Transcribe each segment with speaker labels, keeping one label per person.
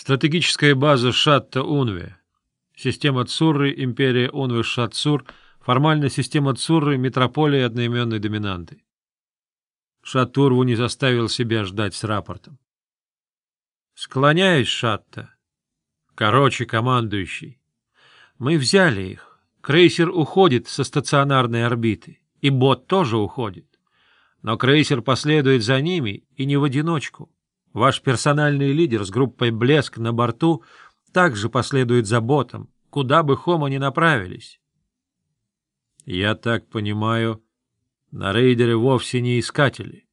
Speaker 1: Стратегическая база Шатта-Унве. Система Цурры, империя Унве-Шат-Цур, формально система Цурры, метрополия одноименной доминанты. Шатурву не заставил себя ждать с рапортом. «Склоняюсь, Шатта. Короче, командующий. Мы взяли их. Крейсер уходит со стационарной орбиты, и бот тоже уходит. Но крейсер последует за ними, и не в одиночку». Ваш персональный лидер с группой «Блеск» на борту также последует заботам, куда бы Хома ни направились. Я так понимаю, на рейдеры вовсе не искатели.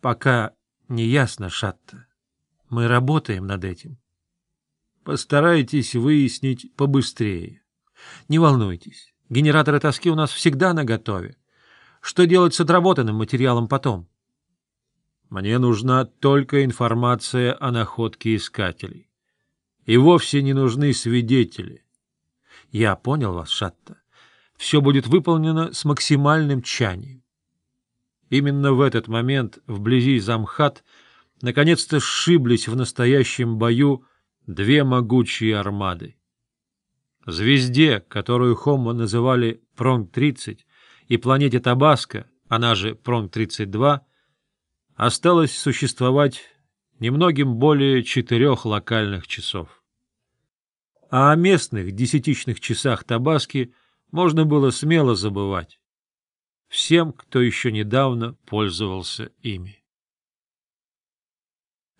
Speaker 1: Пока не ясно, Шатта. Мы работаем над этим. Постарайтесь выяснить побыстрее. Не волнуйтесь, генераторы тоски у нас всегда наготове. Что делать с отработанным материалом потом? Мне нужна только информация о находке искателей. И вовсе не нужны свидетели. Я понял вас, Шатта. Все будет выполнено с максимальным чанием. Именно в этот момент, вблизи Замхат, наконец-то сшиблись в настоящем бою две могучие армады. Звезде, которую Хомма называли Пронг-30, и планете Табаско, она же Пронг-32, осталось существовать немногим более четырех локальных часов. А о местных десятичных часах Табаски можно было смело забывать всем, кто еще недавно пользовался ими.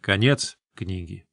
Speaker 1: Конец книги.